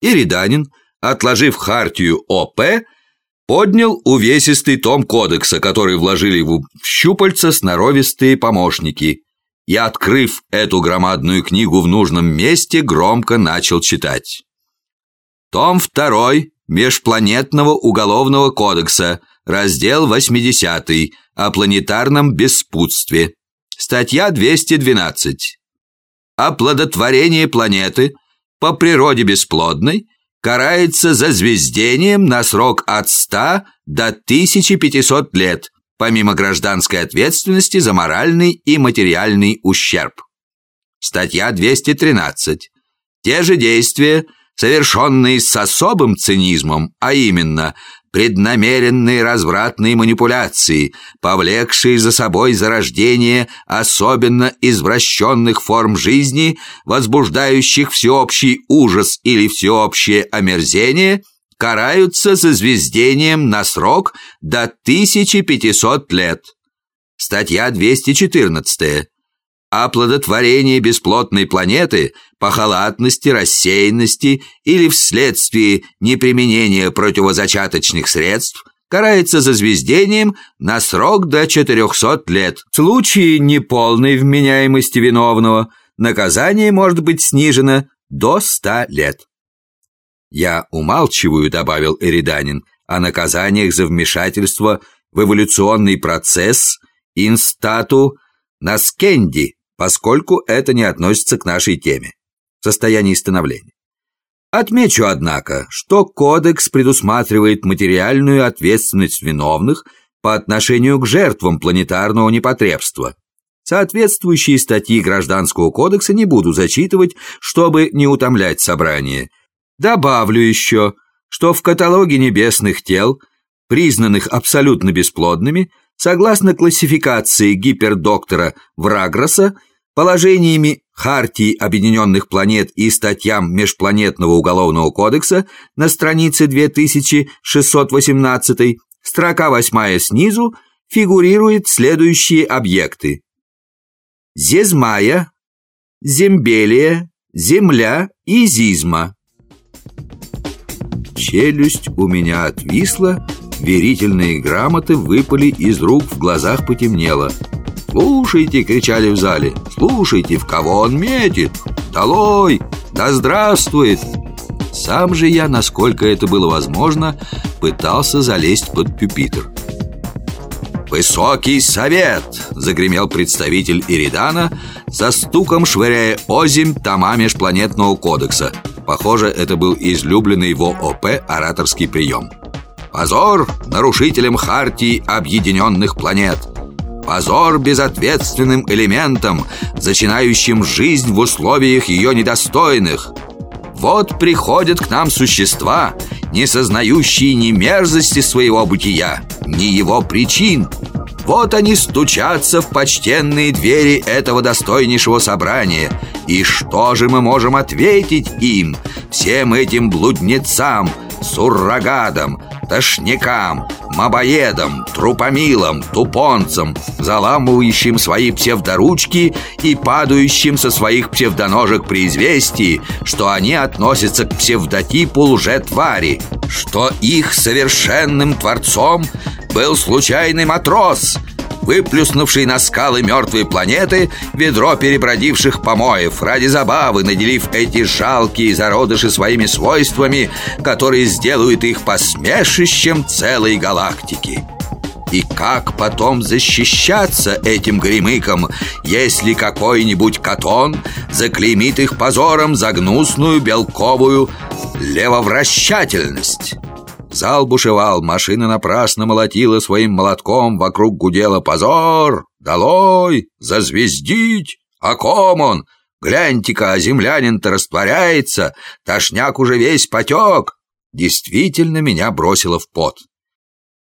Ириданин, отложив хартию ОП, поднял увесистый том кодекса, который вложили в щупальца сноровистые помощники, и, открыв эту громадную книгу в нужном месте, громко начал читать. Том 2 Межпланетного уголовного кодекса, раздел 80 о планетарном беспутстве. Статья 212. Оплодотворение планеты по природе бесплодной карается зазвездением на срок от 100 до 1500 лет, помимо гражданской ответственности за моральный и материальный ущерб. Статья 213. Те же действия – совершенные с особым цинизмом, а именно преднамеренные развратные манипуляции, повлекшие за собой зарождение особенно извращенных форм жизни, возбуждающих всеобщий ужас или всеобщее омерзение, караются зазвездением на срок до 1500 лет. Статья 214 оплодотворение бесплотной планеты по халатности, рассеянности или вследствие неприменения противозачаточных средств карается зазвездением на срок до 400 лет. В случае неполной вменяемости виновного наказание может быть снижено до 100 лет. «Я умалчиваю», — добавил Эриданин, «о наказаниях за вмешательство в эволюционный процесс инстату Наскенди, поскольку это не относится к нашей теме – состоянии становления. Отмечу, однако, что кодекс предусматривает материальную ответственность виновных по отношению к жертвам планетарного непотребства. Соответствующие статьи Гражданского кодекса не буду зачитывать, чтобы не утомлять собрание. Добавлю еще, что в каталоге небесных тел, признанных абсолютно бесплодными, согласно классификации гипердоктора Врагроса, положениями Хартии Объединенных Планет и статьям Межпланетного Уголовного Кодекса на странице 2618, строка 8 снизу, фигурируют следующие объекты. Зезмая, Зембелия, Земля и Зизма. Челюсть у меня отвисла, верительные грамоты выпали из рук, в глазах потемнело – «Слушайте!» — кричали в зале. «Слушайте, в кого он метит! Долой! Да здравствует!» Сам же я, насколько это было возможно, пытался залезть под пюпитр. «Высокий совет!» — загремел представитель Иридана, со стуком швыряя озимь тома межпланетного кодекса. Похоже, это был излюбленный в ООП ораторский прием. «Позор нарушителям хартии объединенных планет!» Позор безответственным элементам, зачинающим жизнь в условиях ее недостойных. Вот приходят к нам существа, не сознающие ни мерзости своего бытия, ни его причин. Вот они стучатся в почтенные двери этого достойнейшего собрания. И что же мы можем ответить им, всем этим блуднецам, суррогадам, тошнякам, мобоедам, трупомилам, тупонцам, заламывающим свои псевдоручки и падающим со своих псевдоножек при известии, что они относятся к псевдотипу лжетвари, что их совершенным творцом был случайный матрос – выплюснувший на скалы мертвой планеты ведро перебродивших помоев, ради забавы наделив эти жалкие зародыши своими свойствами, которые сделают их посмешищем целой галактики. И как потом защищаться этим гремыкам, если какой-нибудь катон заклеймит их позором за гнусную белковую левовращательность? Зал бушевал, машина напрасно молотила своим молотком, вокруг гудела «Позор! Долой! Зазвездить! О ком он? Гляньте-ка, а землянин-то растворяется, тошняк уже весь потек!» Действительно меня бросило в пот.